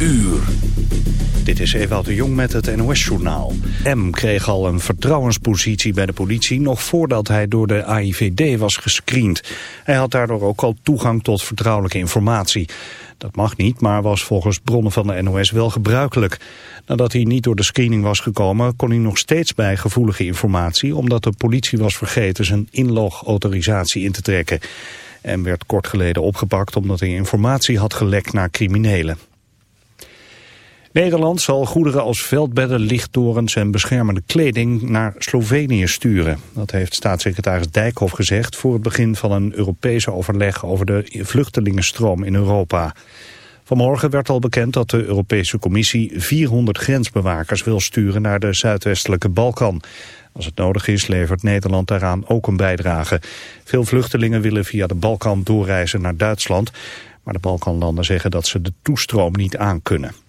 uur. Dit is Ewout de Jong met het NOS-journaal. M kreeg al een vertrouwenspositie bij de politie... nog voordat hij door de AIVD was gescreend. Hij had daardoor ook al toegang tot vertrouwelijke informatie. Dat mag niet, maar was volgens bronnen van de NOS wel gebruikelijk. Nadat hij niet door de screening was gekomen... kon hij nog steeds bij gevoelige informatie... omdat de politie was vergeten zijn inlogautorisatie in te trekken en werd kort geleden opgepakt omdat hij informatie had gelekt naar criminelen. Nederland zal goederen als veldbedden, lichttorens en beschermende kleding naar Slovenië sturen. Dat heeft staatssecretaris Dijkhoff gezegd voor het begin van een Europese overleg over de vluchtelingenstroom in Europa. Vanmorgen werd al bekend dat de Europese Commissie 400 grensbewakers wil sturen naar de zuidwestelijke Balkan. Als het nodig is levert Nederland daaraan ook een bijdrage. Veel vluchtelingen willen via de Balkan doorreizen naar Duitsland. Maar de Balkanlanden zeggen dat ze de toestroom niet aankunnen.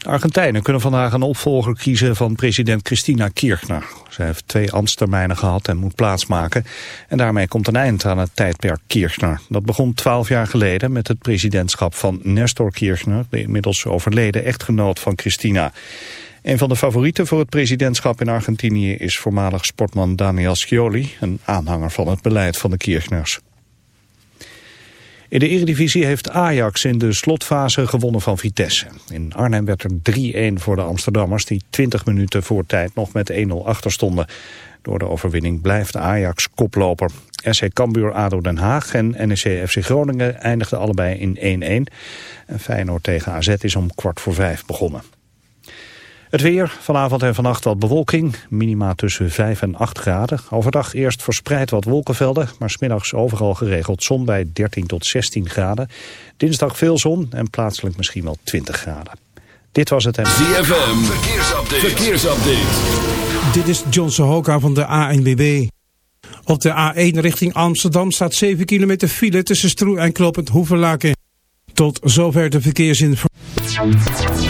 De Argentijnen kunnen vandaag een opvolger kiezen van president Cristina Kirchner. Zij heeft twee ambtstermijnen gehad en moet plaatsmaken. En daarmee komt een eind aan het tijdperk Kirchner. Dat begon twaalf jaar geleden met het presidentschap van Nestor Kirchner... de inmiddels overleden echtgenoot van Cristina. Een van de favorieten voor het presidentschap in Argentinië is voormalig sportman Daniel Scioli, een aanhanger van het beleid van de Kirchners. In de Eredivisie heeft Ajax in de slotfase gewonnen van Vitesse. In Arnhem werd er 3-1 voor de Amsterdammers die 20 minuten voor tijd nog met 1-0 achter stonden. Door de overwinning blijft Ajax koploper. SC Cambuur ADO Den Haag en NEC FC Groningen eindigden allebei in 1-1. En Feyenoord tegen AZ is om kwart voor vijf begonnen. Het weer, vanavond en vannacht wat bewolking, minima tussen 5 en 8 graden. Overdag eerst verspreid wat wolkenvelden, maar smiddags overal geregeld zon bij 13 tot 16 graden. Dinsdag veel zon en plaatselijk misschien wel 20 graden. Dit was het en... ZFM, verkeersupdate. verkeersupdate. Dit is John Sohoka van de ANWB. Op de A1 richting Amsterdam staat 7 kilometer file tussen Stroe en Kloppend Hoevenlaken. Tot zover de verkeersinformatie.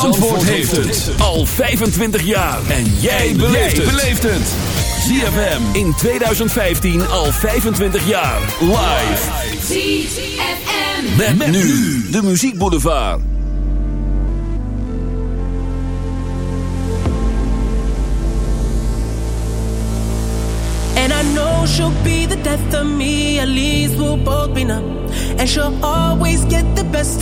Zandvoort, heeft het al 25 jaar. En jij beleeft het. ZFM in 2015 al 25 jaar. Live. ZFM. Met, met nu de muziekboulevard. And I know she'll be the death of me. At least we'll both be numb. And she'll always get the best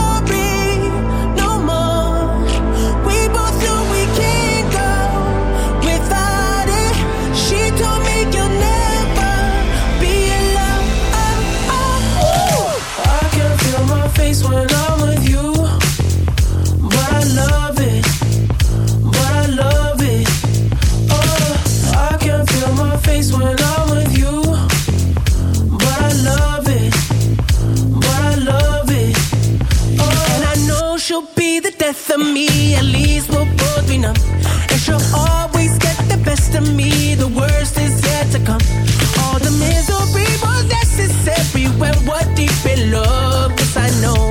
And she'll always get the best of me, the worst is yet to come. All the misery was necessary when we're deep in love. Cause I know,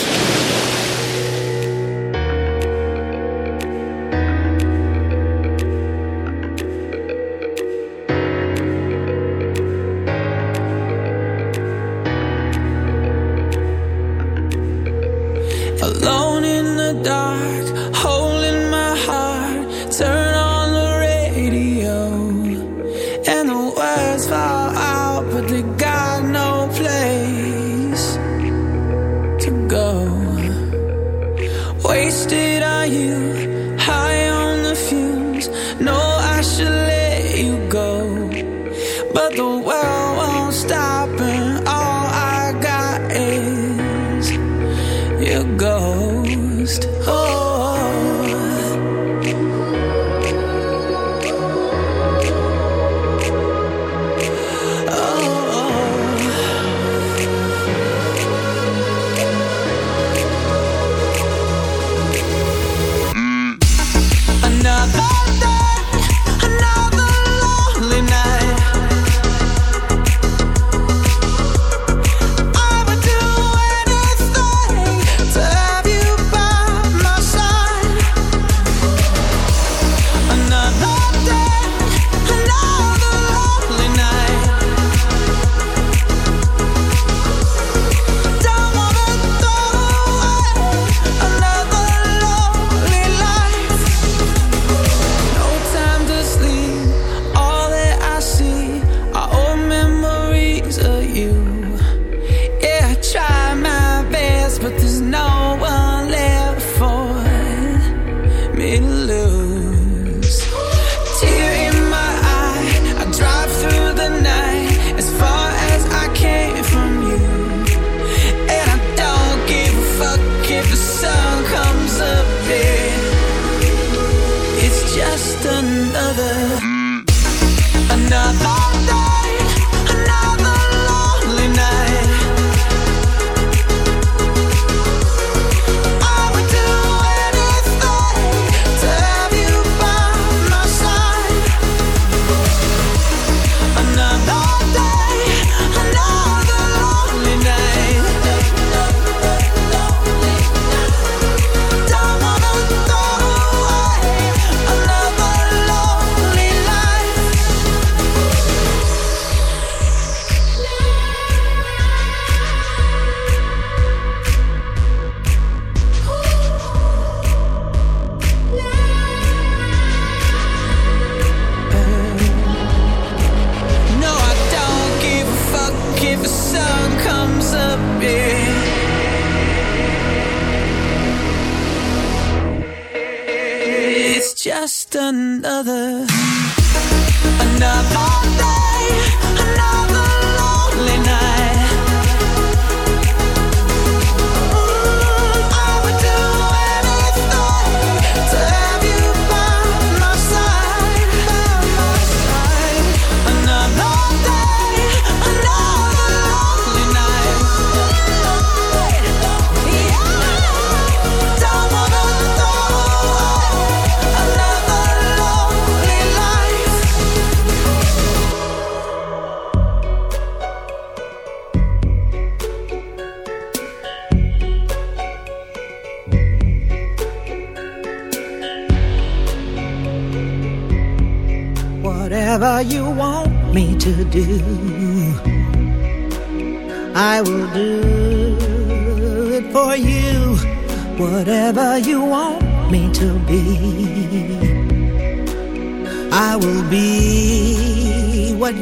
another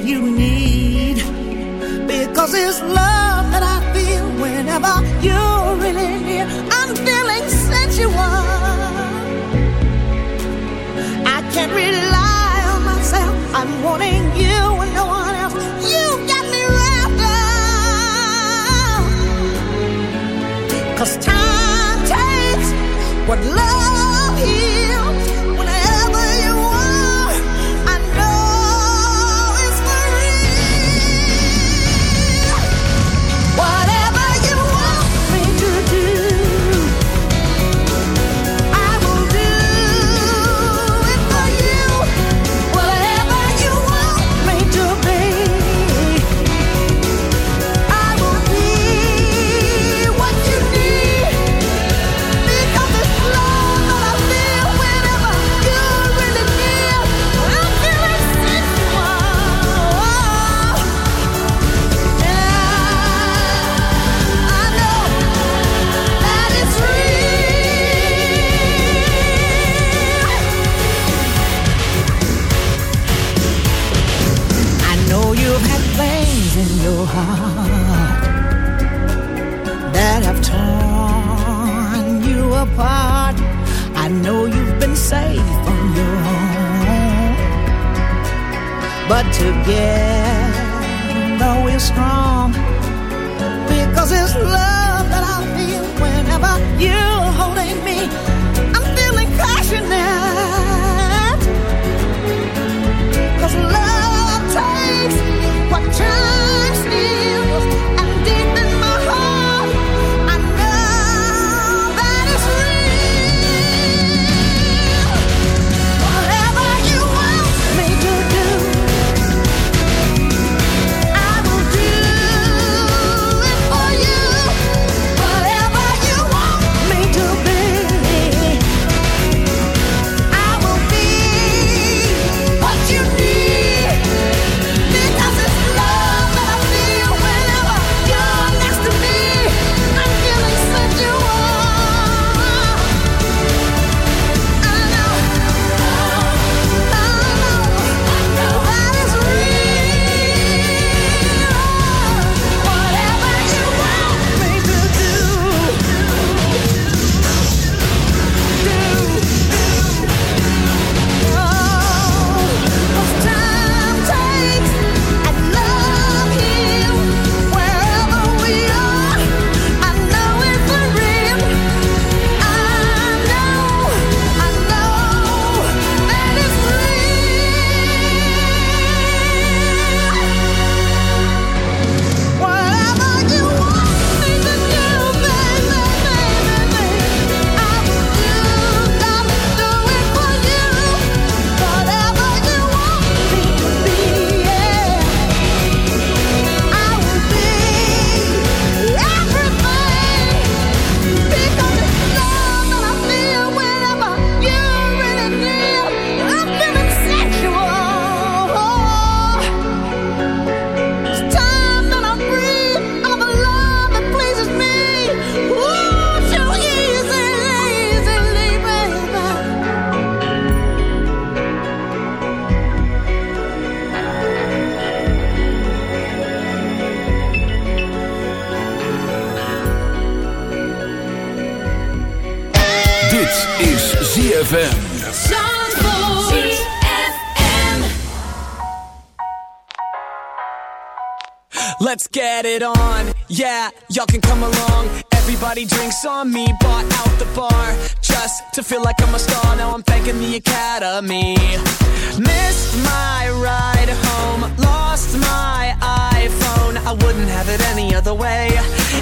you need.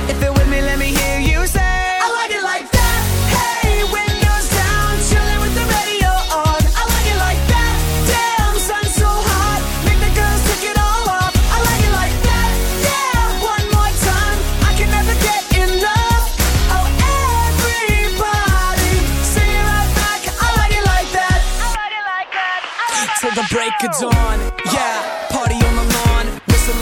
If you're with me, let me hear you say. I like it like that. Hey, windows down, chilling with the radio on. I like it like that. Damn, sun so hot, make the girls take it all off. I like it like that. Yeah, one more time, I can never get enough. Oh, everybody, sing it right back. I like it like that. I like it like that. Till the break of dawn, yeah,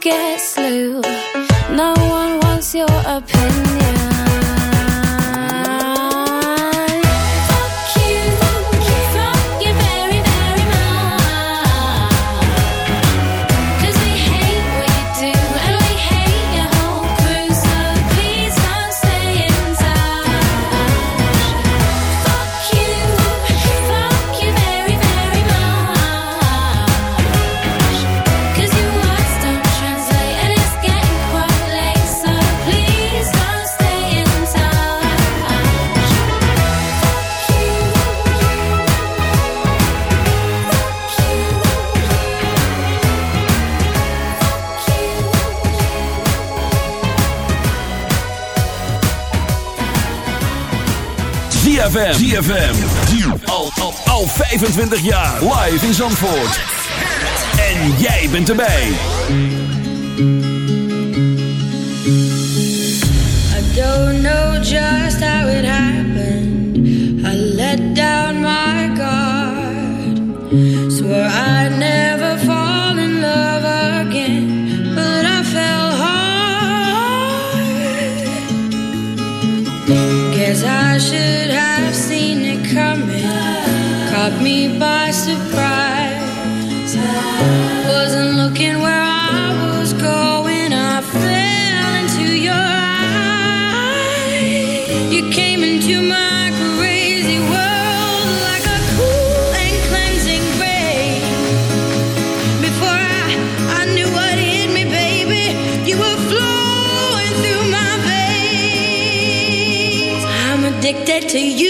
guess ZFM. Al, al, al 25 jaar. Live in Zandvoort. En jij bent erbij. I don't know just how it happened. I let down my guard. Swore I never... to you.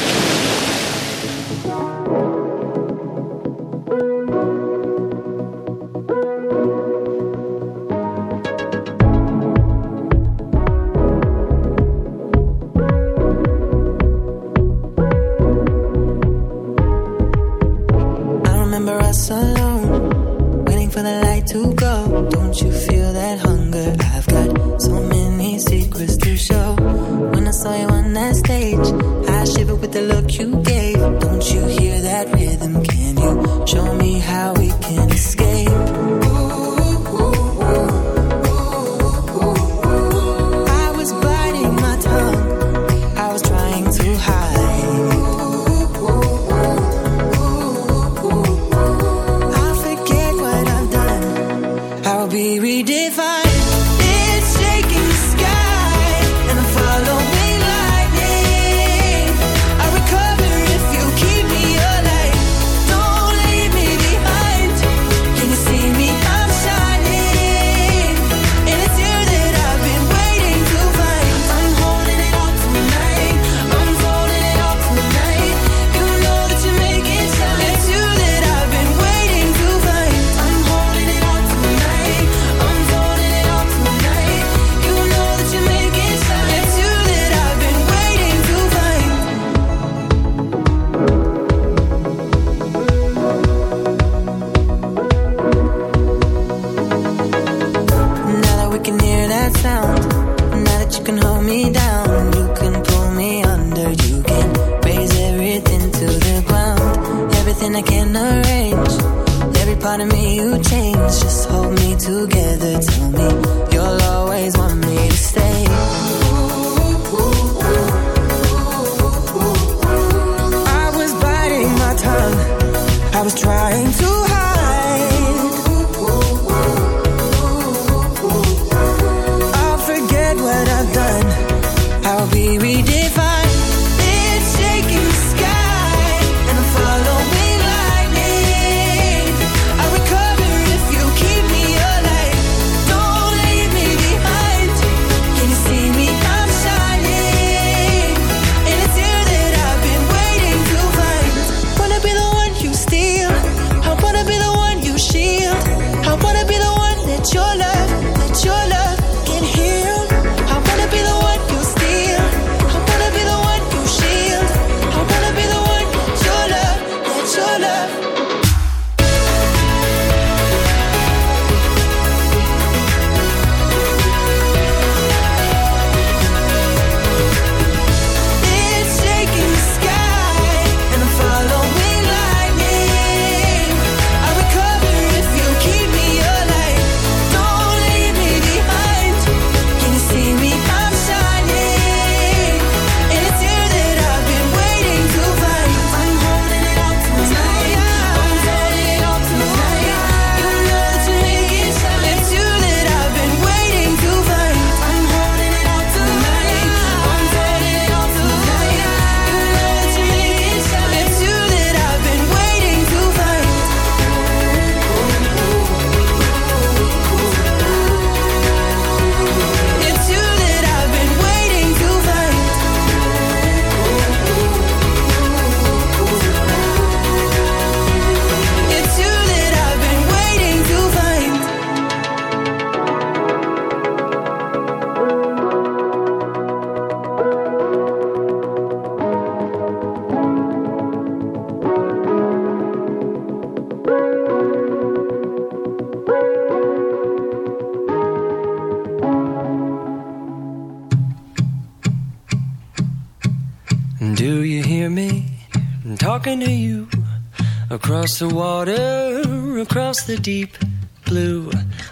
Across the water, across the deep blue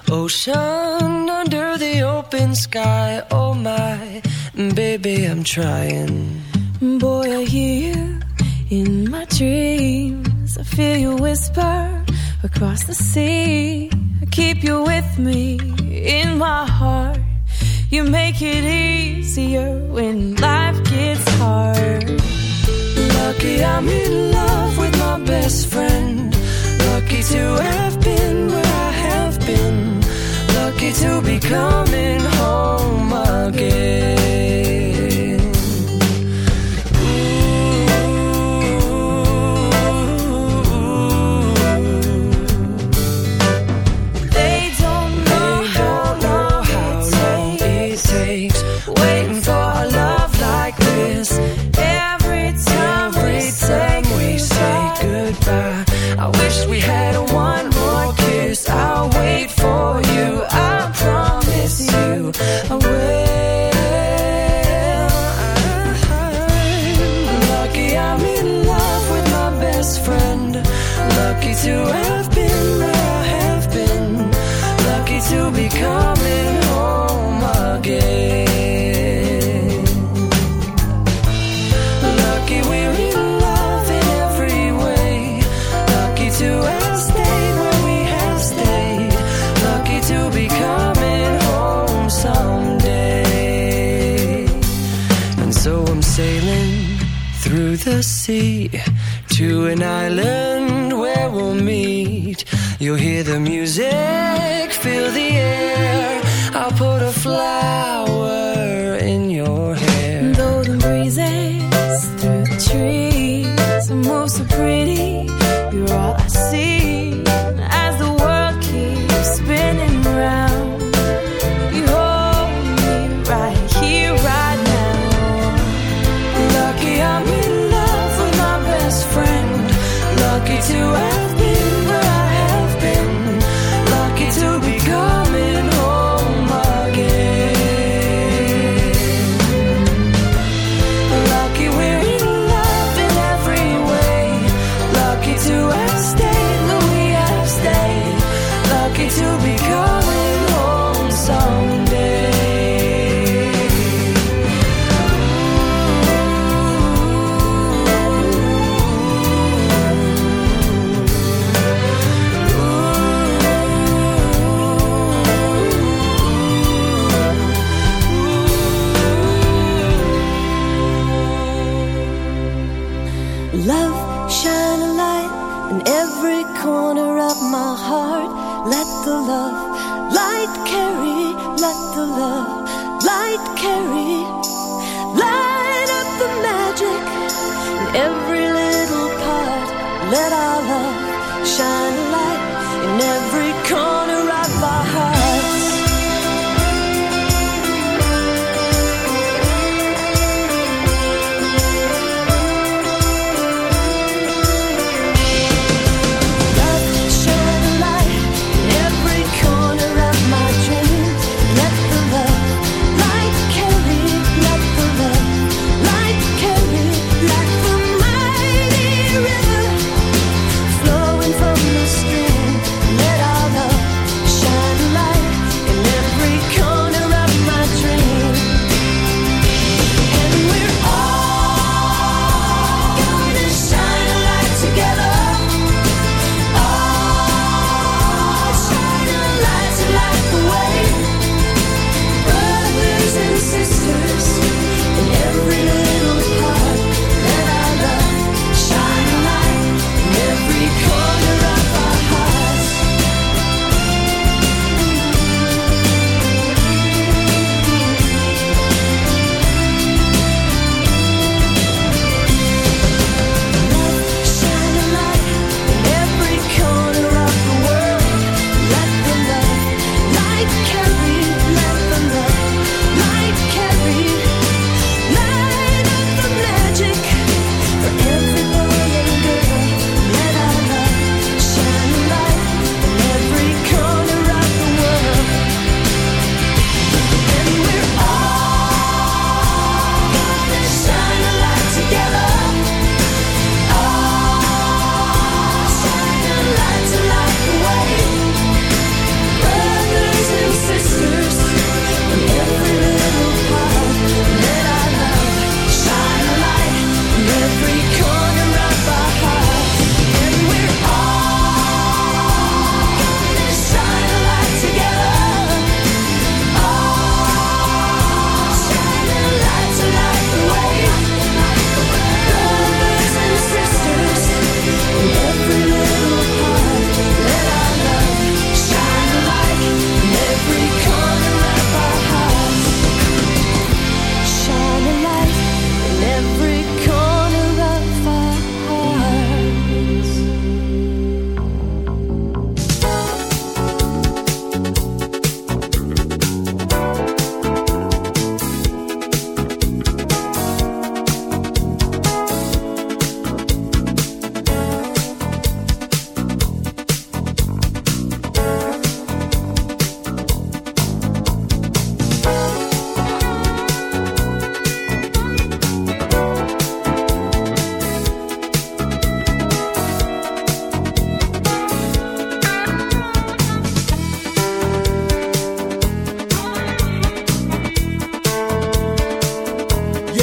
ocean, under the open sky. Oh my, baby, I'm trying. Boy, I hear you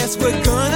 guess we're gonna